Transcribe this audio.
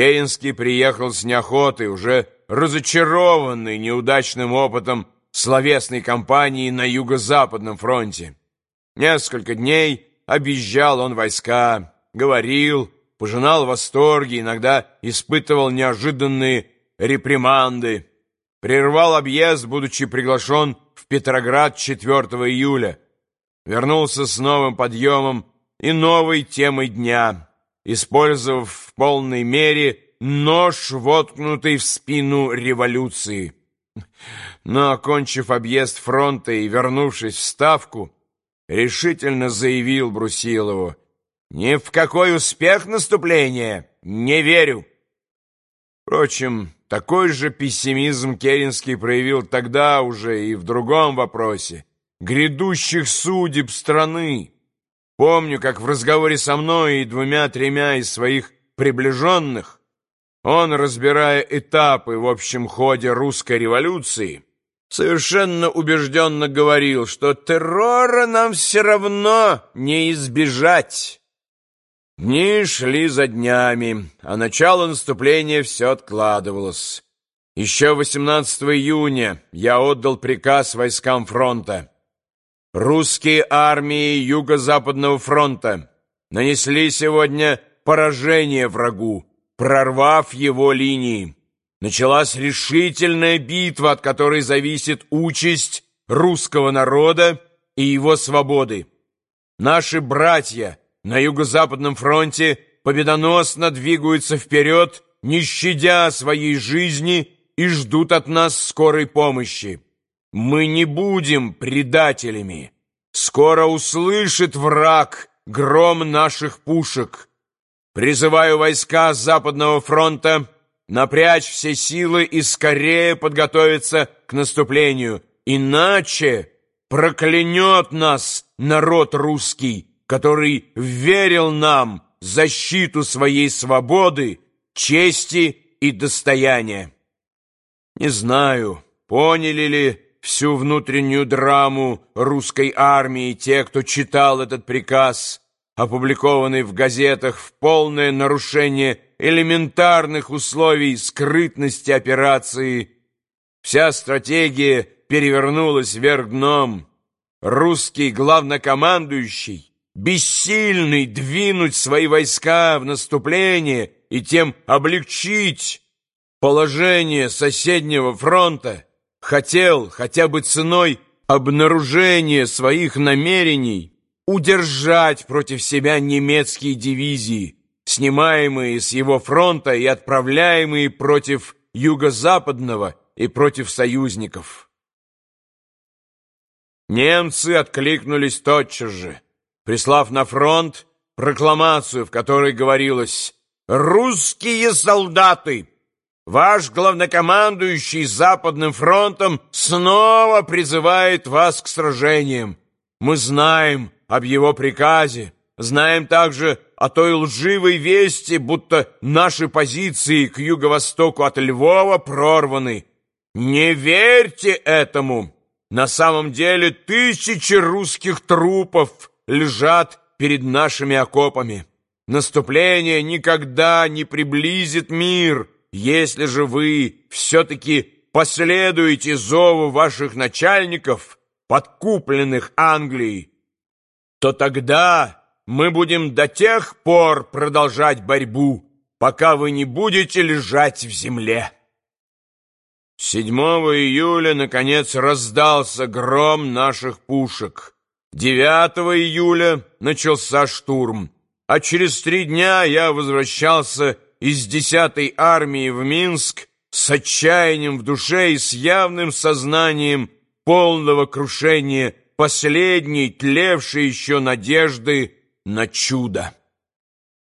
Керенский приехал с неохотой, уже разочарованный неудачным опытом словесной кампании на Юго-Западном фронте. Несколько дней объезжал он войска, говорил, пожинал восторги, иногда испытывал неожиданные реприманды. Прервал объезд, будучи приглашен в Петроград 4 июля. Вернулся с новым подъемом и новой темой дня, использовав в полной мере нож, воткнутый в спину революции. Но, окончив объезд фронта и вернувшись в Ставку, решительно заявил Брусилову, «Ни в какой успех наступления не верю». Впрочем, такой же пессимизм Керенский проявил тогда уже и в другом вопросе — грядущих судеб страны. Помню, как в разговоре со мной и двумя-тремя из своих приближенных он, разбирая этапы в общем ходе русской революции, совершенно убежденно говорил, что террора нам все равно не избежать. Дни шли за днями, а начало наступления все откладывалось. Еще 18 июня я отдал приказ войскам фронта. Русские армии Юго-Западного фронта нанесли сегодня поражение врагу, прорвав его линии. Началась решительная битва, от которой зависит участь русского народа и его свободы. Наши братья на Юго-Западном фронте победоносно двигаются вперед, не щадя своей жизни и ждут от нас скорой помощи. Мы не будем предателями. Скоро услышит враг гром наших пушек. Призываю войска Западного фронта напрячь все силы и скорее подготовиться к наступлению. Иначе проклянет нас народ русский, который верил нам защиту своей свободы, чести и достояния. Не знаю, поняли ли всю внутреннюю драму русской армии те, кто читал этот приказ, опубликованный в газетах в полное нарушение элементарных условий скрытности операции. Вся стратегия перевернулась вверх дном. Русский главнокомандующий, бессильный двинуть свои войска в наступление и тем облегчить положение соседнего фронта, хотел хотя бы ценой обнаружения своих намерений удержать против себя немецкие дивизии, снимаемые с его фронта и отправляемые против юго-западного и против союзников. Немцы откликнулись тотчас же, прислав на фронт прокламацию, в которой говорилось «Русские солдаты!» Ваш главнокомандующий Западным фронтом снова призывает вас к сражениям. Мы знаем об его приказе, знаем также о той лживой вести, будто наши позиции к юго-востоку от Львова прорваны. Не верьте этому! На самом деле тысячи русских трупов лежат перед нашими окопами. Наступление никогда не приблизит мир, если же вы все-таки последуете зову ваших начальников, подкупленных Англией, то тогда мы будем до тех пор продолжать борьбу, пока вы не будете лежать в земле. 7 июля, наконец, раздался гром наших пушек. 9 июля начался штурм, а через три дня я возвращался из 10-й армии в Минск с отчаянием в душе и с явным сознанием полного крушения последней тлевшей еще надежды на чудо.